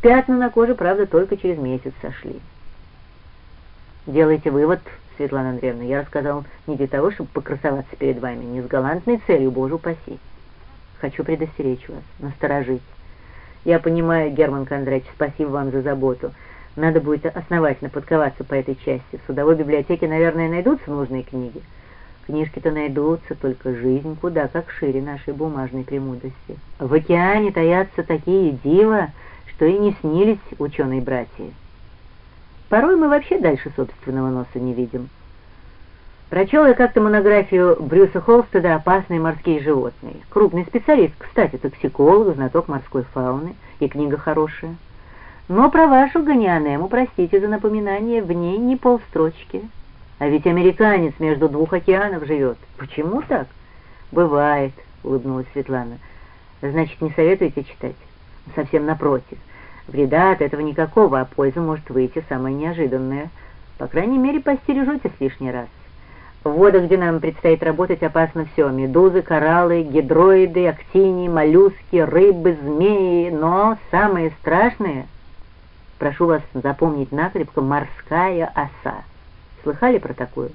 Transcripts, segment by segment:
Пятна на коже, правда, только через месяц сошли. Делайте вывод, Светлана Андреевна, я рассказал не для того, чтобы покрасоваться перед вами, не с галантной целью, боже упаси. Хочу предостеречь вас, насторожить. Я понимаю, Герман Кондратьевич, спасибо вам за заботу. Надо будет основательно подковаться по этой части. В судовой библиотеке, наверное, найдутся нужные книги. Книжки-то найдутся, только жизнь куда как шире нашей бумажной премудрости. В океане таятся такие дива, что и не снились ученые братья. Порой мы вообще дальше собственного носа не видим. Прочел я как-то монографию Брюса Холстеда «Опасные морские животные». Крупный специалист, кстати, токсиколог, знаток морской фауны, и книга хорошая. Но про вашу гонианему, простите за напоминание, в ней не полстрочки. А ведь американец между двух океанов живет. Почему так? Бывает, улыбнулась Светлана. Значит, не советуете читать? Совсем напротив. Вреда от этого никакого, а польза может выйти самая неожиданная. По крайней мере, постережетесь лишний раз. В водах, где нам предстоит работать, опасно все. Медузы, кораллы, гидроиды, актинии, моллюски, рыбы, змеи. Но самое страшное — Прошу вас запомнить накрепко «морская оса». Слыхали про такую?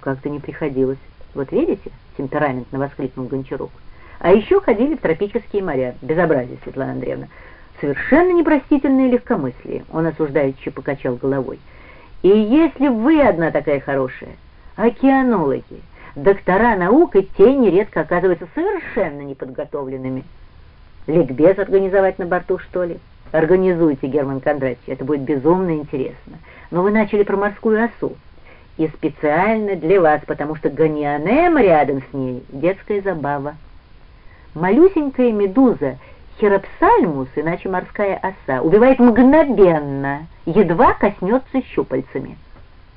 Как-то не приходилось. Вот видите, темпераментно воскликнул Гончарук. А еще ходили в тропические моря. Безобразие, Светлана Андреевна. Совершенно непростительное легкомыслие. Он осуждающий покачал головой. И если вы одна такая хорошая, океанологи, доктора наук и те нередко оказываются совершенно неподготовленными. Ликбез организовать на борту, что ли? Организуйте, Герман Кондратьевич, это будет безумно интересно. Но вы начали про морскую осу. И специально для вас, потому что гонианем рядом с ней — детская забава. Малюсенькая медуза Хиропсальмус, иначе морская оса, убивает мгновенно, едва коснется щупальцами.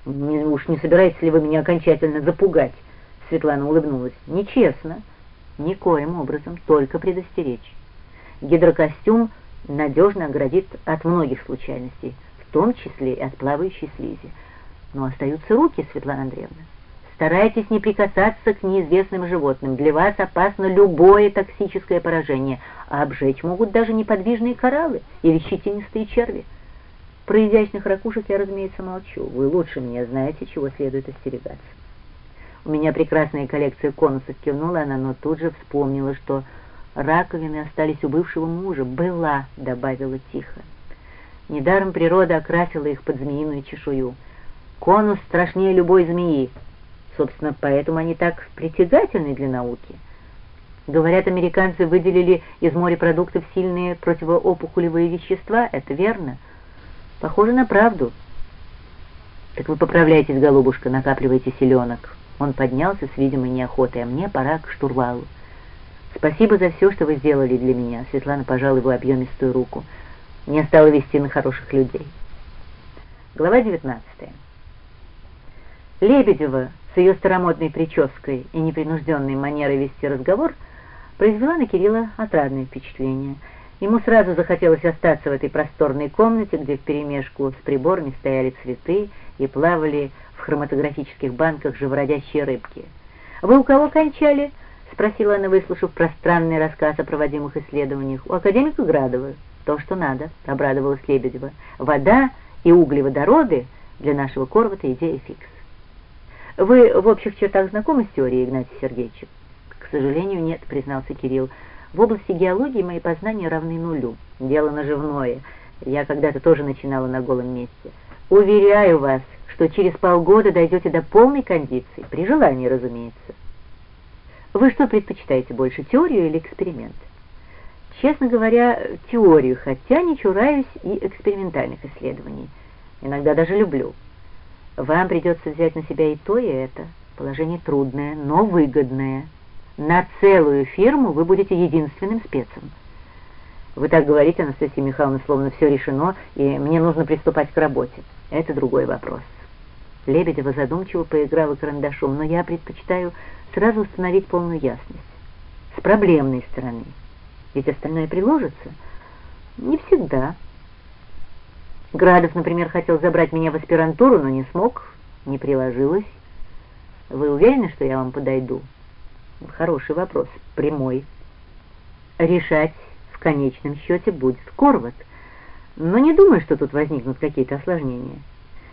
Не, уж не собираетесь ли вы меня окончательно запугать? Светлана улыбнулась. Нечестно. Никоим образом, только предостеречь. Гидрокостюм — надежно оградит от многих случайностей, в том числе и от плавающей слизи. Но остаются руки, Светлана Андреевна. Старайтесь не прикасаться к неизвестным животным. Для вас опасно любое токсическое поражение, а обжечь могут даже неподвижные кораллы или щетинистые черви. Про изящных ракушек я, разумеется, молчу. Вы лучше меня знаете, чего следует остерегаться. У меня прекрасная коллекция конусов, кивнула она, но тут же вспомнила, что раковины остались у бывшего мужа. «Была», — добавила тихо. Недаром природа окрасила их под змеиную чешую. Конус страшнее любой змеи. Собственно, поэтому они так притягательны для науки. Говорят, американцы выделили из морепродуктов сильные противоопухолевые вещества. Это верно? Похоже на правду. Так вы поправляйтесь, голубушка, накапливайте селенок. Он поднялся с видимой неохотой, а мне пора к штурвалу. «Спасибо за все, что вы сделали для меня», — Светлана пожала его объемистую руку. «Мне стало вести на хороших людей». Глава 19 Лебедева ее старомодной прической и непринужденной манерой вести разговор произвела на Кирилла отрадное впечатление. Ему сразу захотелось остаться в этой просторной комнате, где вперемешку с приборами стояли цветы и плавали в хроматографических банках живородящие рыбки. «Вы у кого кончали?» — спросила она, выслушав пространный рассказ о проводимых исследованиях. «У академика Градова. То, что надо», — обрадовалась Лебедева. «Вода и углеводороды для нашего корвата идея фикс». «Вы в общих чертах знакомы с теорией Игнатия Сергеевича?» «К сожалению, нет», — признался Кирилл. «В области геологии мои познания равны нулю. Дело наживное. Я когда-то тоже начинала на голом месте. Уверяю вас, что через полгода дойдете до полной кондиции, при желании, разумеется». Вы что предпочитаете больше, теорию или эксперимент? Честно говоря, теорию, хотя не чураюсь и экспериментальных исследований. Иногда даже люблю. Вам придется взять на себя и то, и это. Положение трудное, но выгодное. На целую фирму вы будете единственным спецем. Вы так говорите, Анастасия Михайловна, словно все решено, и мне нужно приступать к работе. Это другой вопрос. Лебедева задумчиво поиграла карандашом, но я предпочитаю сразу установить полную ясность. С проблемной стороны. Ведь остальное приложится. Не всегда. Градов, например, хотел забрать меня в аспирантуру, но не смог, не приложилось. Вы уверены, что я вам подойду? Хороший вопрос, прямой. Решать в конечном счете будет Корват. Но не думаю, что тут возникнут какие-то осложнения.